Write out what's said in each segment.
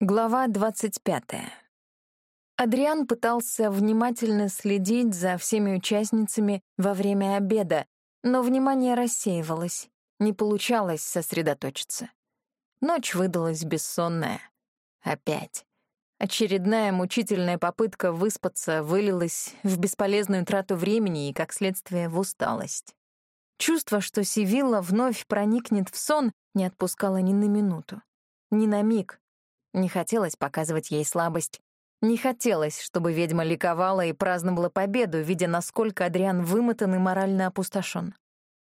Глава 25. Адриан пытался внимательно следить за всеми участницами во время обеда, но внимание рассеивалось, не получалось сосредоточиться. Ночь выдалась бессонная. Опять. Очередная мучительная попытка выспаться вылилась в бесполезную трату времени и, как следствие, в усталость. Чувство, что Сивилла вновь проникнет в сон, не отпускало ни на минуту. Ни на миг, не хотелось показывать ей слабость. Не хотелось, чтобы ведьма ликовала и праздновала победу, видя, насколько Адриан вымотан и морально опустошен.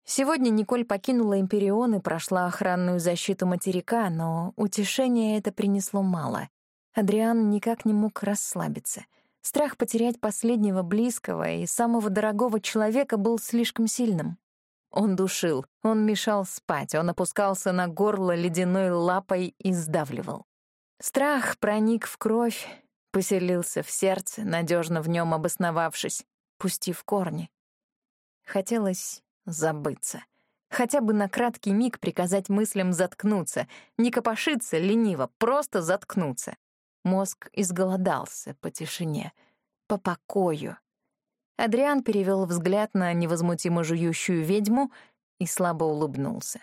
Сегодня Николь покинула Империон и прошла охранную защиту материка, но утешения это принесло мало. Адриан никак не мог расслабиться. Страх потерять последнего близкого и самого дорогого человека был слишком сильным. Он душил, он мешал спать, он опускался на горло ледяной лапой и сдавливал. Страх проник в кровь, поселился в сердце, надежно в нем обосновавшись, пустив корни. Хотелось забыться. Хотя бы на краткий миг приказать мыслям заткнуться, не копошиться лениво, просто заткнуться. Мозг изголодался по тишине, по покою. Адриан перевел взгляд на невозмутимо жующую ведьму и слабо улыбнулся.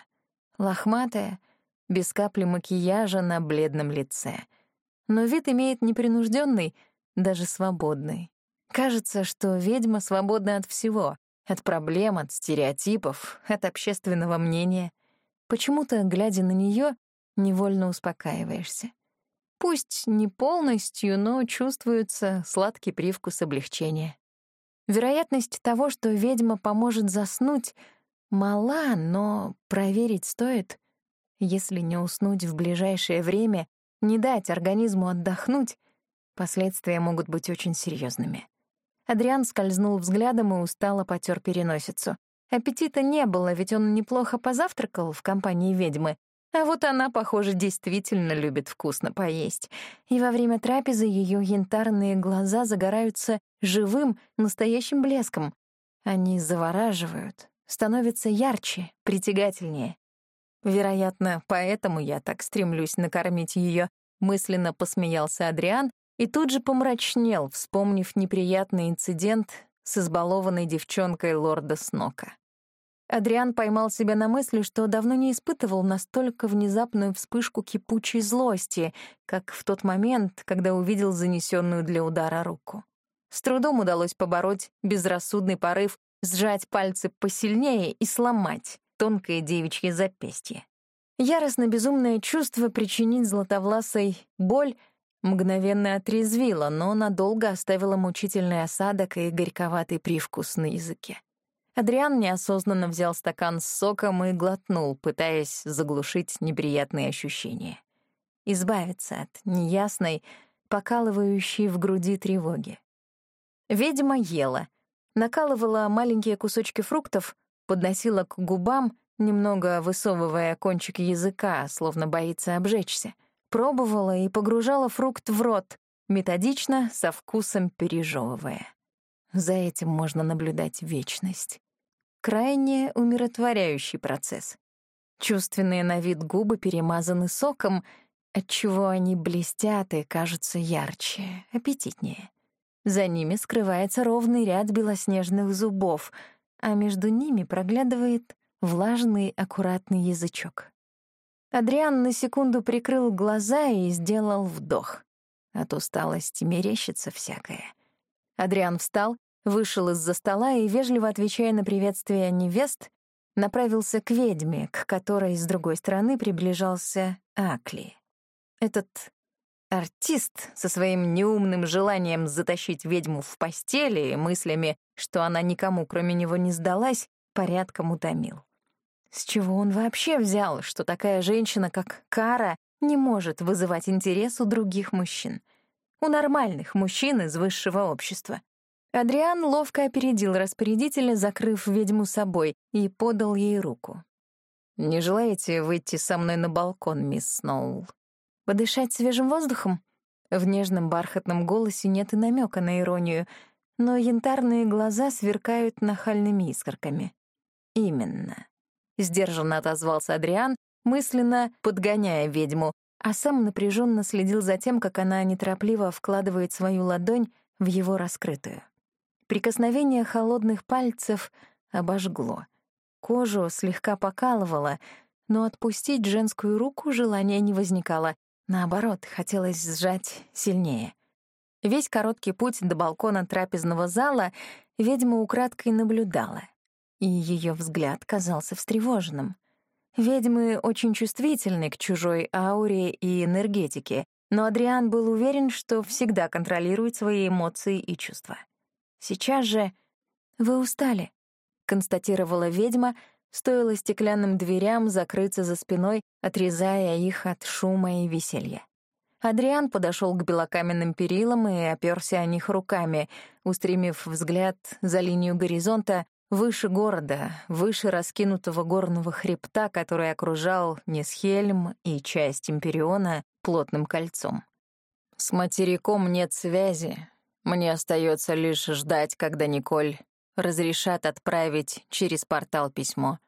Лохматая — без капли макияжа на бледном лице. Но вид имеет непринужденный, даже свободный. Кажется, что ведьма свободна от всего, от проблем, от стереотипов, от общественного мнения. Почему-то, глядя на нее, невольно успокаиваешься. Пусть не полностью, но чувствуется сладкий привкус облегчения. Вероятность того, что ведьма поможет заснуть, мала, но проверить стоит. Если не уснуть в ближайшее время, не дать организму отдохнуть, последствия могут быть очень серьезными. Адриан скользнул взглядом и устало потер переносицу. Аппетита не было, ведь он неплохо позавтракал в компании ведьмы, а вот она, похоже, действительно любит вкусно поесть. И во время трапезы ее янтарные глаза загораются живым, настоящим блеском. Они завораживают, становятся ярче, притягательнее. Вероятно, поэтому я так стремлюсь накормить ее. мысленно посмеялся Адриан и тут же помрачнел, вспомнив неприятный инцидент с избалованной девчонкой лорда Снока. Адриан поймал себя на мысли, что давно не испытывал настолько внезапную вспышку кипучей злости, как в тот момент, когда увидел занесенную для удара руку. С трудом удалось побороть безрассудный порыв, сжать пальцы посильнее и сломать тонкое девичье запястье. Яростно-безумное чувство причинить Златовласой боль мгновенно отрезвило, но надолго оставило мучительный осадок и горьковатый привкус на языке. Адриан неосознанно взял стакан с соком и глотнул, пытаясь заглушить неприятные ощущения. Избавиться от неясной, покалывающей в груди тревоги. Ведьма ела, накалывала маленькие кусочки фруктов, подносила к губам, немного высовывая кончик языка, словно боится обжечься. Пробовала и погружала фрукт в рот, методично, со вкусом пережевывая. За этим можно наблюдать вечность. Крайне умиротворяющий процесс. Чувственные на вид губы перемазаны соком, отчего они блестят и кажутся ярче, аппетитнее. За ними скрывается ровный ряд белоснежных зубов — а между ними проглядывает влажный аккуратный язычок. Адриан на секунду прикрыл глаза и сделал вдох. От усталости мерещится всякое. Адриан встал, вышел из-за стола и, вежливо отвечая на приветствие невест, направился к ведьме, к которой с другой стороны приближался Акли. Этот Артист со своим неумным желанием затащить ведьму в постели и мыслями, что она никому кроме него не сдалась, порядком утомил. С чего он вообще взял, что такая женщина, как Кара, не может вызывать интерес у других мужчин? У нормальных мужчин из высшего общества. Адриан ловко опередил распорядителя, закрыв ведьму собой, и подал ей руку. «Не желаете выйти со мной на балкон, мисс Сноул?» Подышать свежим воздухом? В нежном бархатном голосе нет и намека на иронию, но янтарные глаза сверкают нахальными искорками. «Именно», — сдержанно отозвался Адриан, мысленно подгоняя ведьму, а сам напряженно следил за тем, как она неторопливо вкладывает свою ладонь в его раскрытую. Прикосновение холодных пальцев обожгло. Кожу слегка покалывало, но отпустить женскую руку желания не возникало. Наоборот, хотелось сжать сильнее. Весь короткий путь до балкона трапезного зала ведьма украдкой наблюдала, и ее взгляд казался встревоженным. Ведьмы очень чувствительны к чужой ауре и энергетике, но Адриан был уверен, что всегда контролирует свои эмоции и чувства. Сейчас же вы устали, констатировала ведьма, стоило стеклянным дверям закрыться за спиной, отрезая их от шума и веселья. Адриан подошел к белокаменным перилам и оперся о них руками, устремив взгляд за линию горизонта выше города, выше раскинутого горного хребта, который окружал Несхельм и часть Империона плотным кольцом. «С материком нет связи. Мне остается лишь ждать, когда Николь разрешат отправить через портал письмо.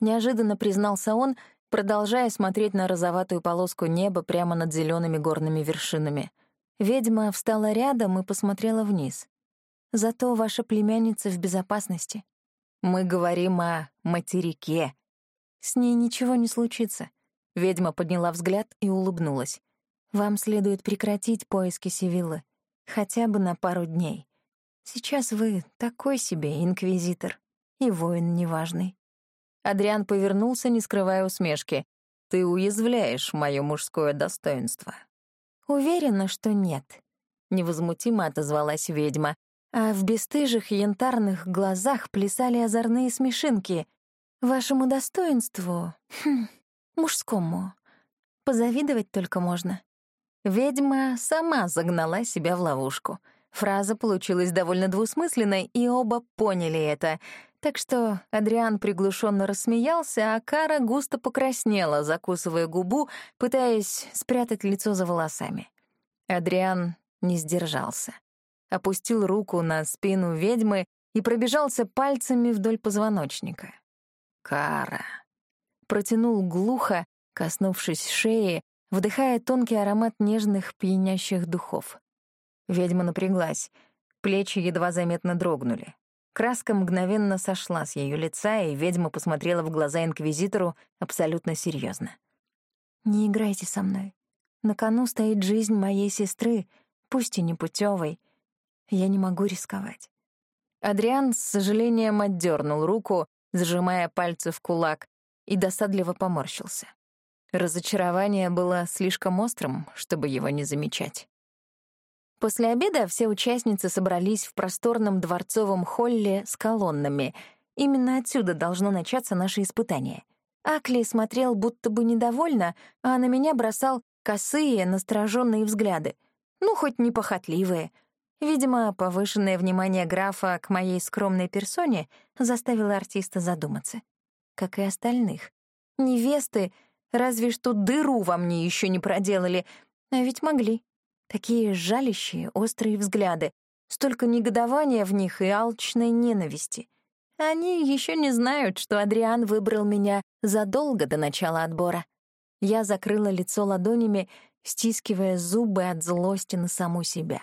Неожиданно признался он, продолжая смотреть на розоватую полоску неба прямо над зелеными горными вершинами. Ведьма встала рядом и посмотрела вниз. «Зато ваша племянница в безопасности. Мы говорим о материке. С ней ничего не случится». Ведьма подняла взгляд и улыбнулась. «Вам следует прекратить поиски Сивиллы. Хотя бы на пару дней. Сейчас вы такой себе инквизитор и воин неважный». Адриан повернулся, не скрывая усмешки. «Ты уязвляешь мое мужское достоинство». «Уверена, что нет», — невозмутимо отозвалась ведьма, а в бесстыжих янтарных глазах плясали озорные смешинки. «Вашему достоинству, хм, мужскому, позавидовать только можно». Ведьма сама загнала себя в ловушку — Фраза получилась довольно двусмысленной, и оба поняли это. Так что Адриан приглушенно рассмеялся, а Кара густо покраснела, закусывая губу, пытаясь спрятать лицо за волосами. Адриан не сдержался. Опустил руку на спину ведьмы и пробежался пальцами вдоль позвоночника. «Кара!» Протянул глухо, коснувшись шеи, вдыхая тонкий аромат нежных пьянящих духов. Ведьма напряглась. Плечи едва заметно дрогнули. Краска мгновенно сошла с ее лица, и ведьма посмотрела в глаза инквизитору абсолютно серьезно. «Не играйте со мной. На кону стоит жизнь моей сестры, пусть и непутевой. Я не могу рисковать». Адриан с сожалением отдернул руку, сжимая пальцы в кулак, и досадливо поморщился. Разочарование было слишком острым, чтобы его не замечать. После обеда все участницы собрались в просторном дворцовом холле с колоннами. Именно отсюда должно начаться наше испытание. Акли смотрел будто бы недовольно, а на меня бросал косые, настороженные взгляды. Ну, хоть не похотливые. Видимо, повышенное внимание графа к моей скромной персоне заставило артиста задуматься. Как и остальных. Невесты разве что дыру во мне еще не проделали, а ведь могли. Такие жалящие, острые взгляды, столько негодования в них и алчной ненависти. Они еще не знают, что Адриан выбрал меня задолго до начала отбора. Я закрыла лицо ладонями, стискивая зубы от злости на саму себя.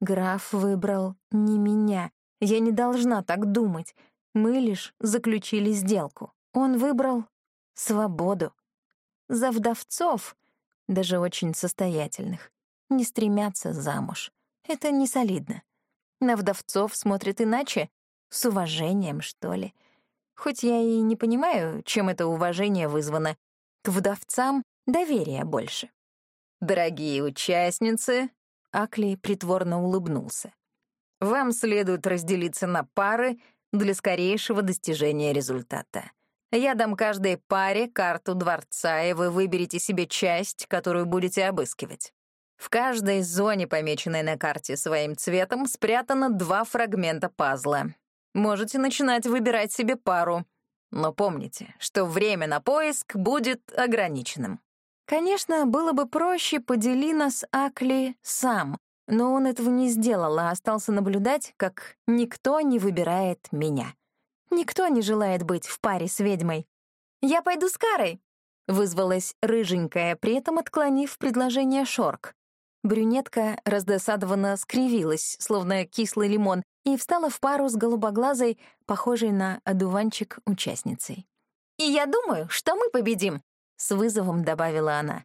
Граф выбрал не меня. Я не должна так думать. Мы лишь заключили сделку. Он выбрал свободу. За вдовцов, даже очень состоятельных не стремятся замуж. Это не солидно. На вдовцов смотрят иначе, с уважением, что ли. Хоть я и не понимаю, чем это уважение вызвано. К вдовцам доверия больше. «Дорогие участницы», — Акли притворно улыбнулся, «вам следует разделиться на пары для скорейшего достижения результата. Я дам каждой паре карту дворца, и вы выберете себе часть, которую будете обыскивать. В каждой зоне, помеченной на карте своим цветом, спрятано два фрагмента пазла. Можете начинать выбирать себе пару. Но помните, что время на поиск будет ограниченным. Конечно, было бы проще, подели нас Акли сам, но он этого не сделал, а остался наблюдать, как никто не выбирает меня. Никто не желает быть в паре с ведьмой. «Я пойду с Карой», Вызвалась рыженькая, при этом отклонив предложение Шорк. Брюнетка раздосадованно скривилась, словно кислый лимон, и встала в пару с голубоглазой, похожей на одуванчик участницей. «И я думаю, что мы победим», — с вызовом добавила она.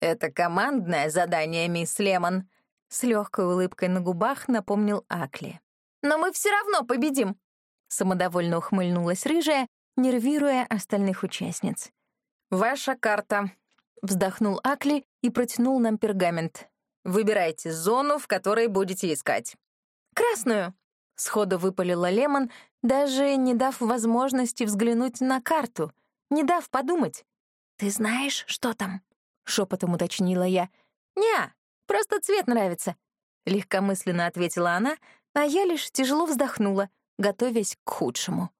«Это командное задание, мисс Лемон», — с легкой улыбкой на губах напомнил Акли. «Но мы все равно победим», — самодовольно ухмыльнулась рыжая, нервируя остальных участниц. «Ваша карта», — вздохнул Акли и протянул нам пергамент. Выбирайте зону, в которой будете искать. «Красную!» — сходу выпалила Лемон, даже не дав возможности взглянуть на карту, не дав подумать. «Ты знаешь, что там?» — шепотом уточнила я. «Не, просто цвет нравится», — легкомысленно ответила она, а я лишь тяжело вздохнула, готовясь к худшему.